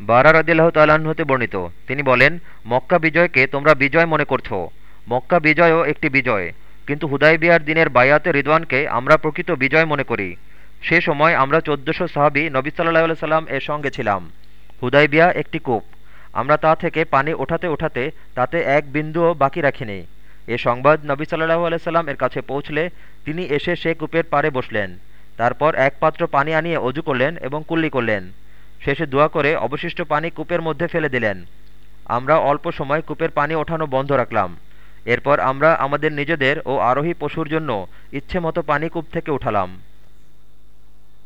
বারা রদিল্লাহ হতে বর্ণিত। তিনি বলেন, মক্কা বিজয়কে তোমরা বিজয় মনে করছ। মক্কা বিজয়ও একটি বিজয়। কিন্তু হুদাইবিয়ার দিনের বায়াতে রিদওয়ানকে আমরা প্রকৃত বিজয় মনে করি। সে সময় আমরা চোদ্দশো সাহাবি নবী সাল্লাহ সাল্লাম এর সঙ্গে ছিলাম। হুদাইবিয়া একটি কূপ। আমরা তা থেকে পানি ওঠাতে ওঠাতে তাতে এক বিন্দুও বাকি রাখিনি। এ সংবাদ নবী সাল্লাহু আলাইসাল্লাম এর কাছে পৌঁছলে তিনি এসে সে কূপের পারে বসলেন। তারপর এক পাত্র পানি আনিয়ে অজু করলেন এবং কুল্লি করলেন। শেষে দোয়া করে অবশিষ্ট পানি কূপের মধ্যে ফেলে দিলেন। আমরা অল্প সময় কূপের পানি ওঠানো বন্ধ রাখলাম। এরপর আমরা আমাদের নিজেদের ও আরোহী পশুর জন্য ইচ্ছে মতো পানি কূপ থেকে উঠালাম।